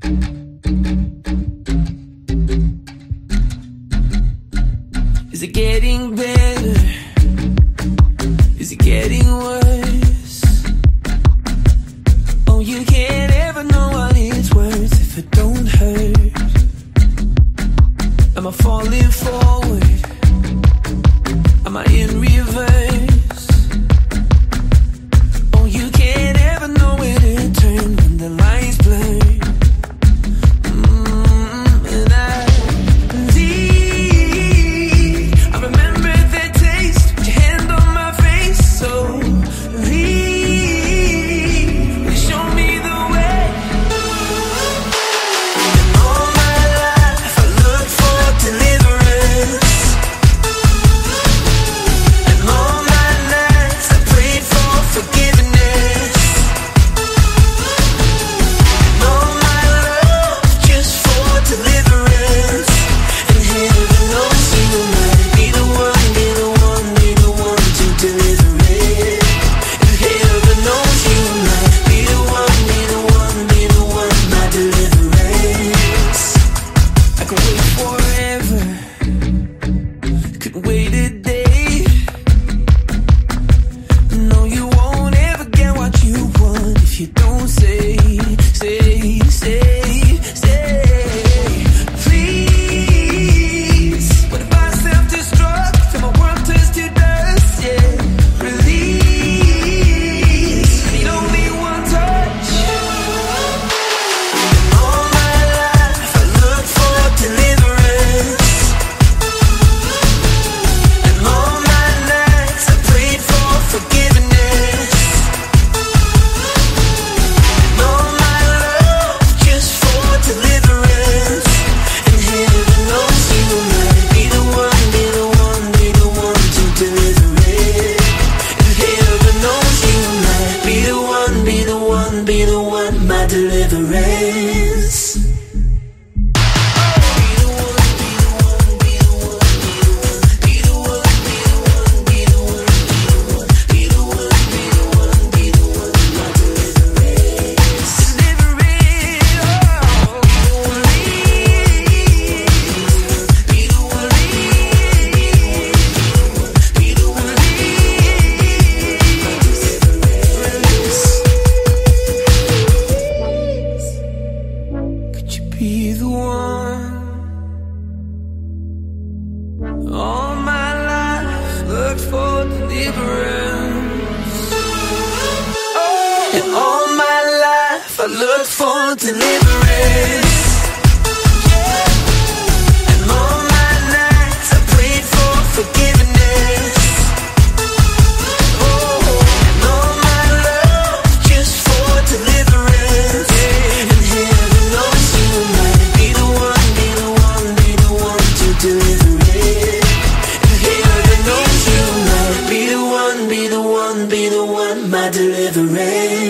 Is it getting better? Is it getting worse? Oh, you can't ever know what it's worth if it don't hurt. Am I falling forward? you don't say, say, say. deliverance. deliverance. Oh, and all my life I look for deliverance. my delivery.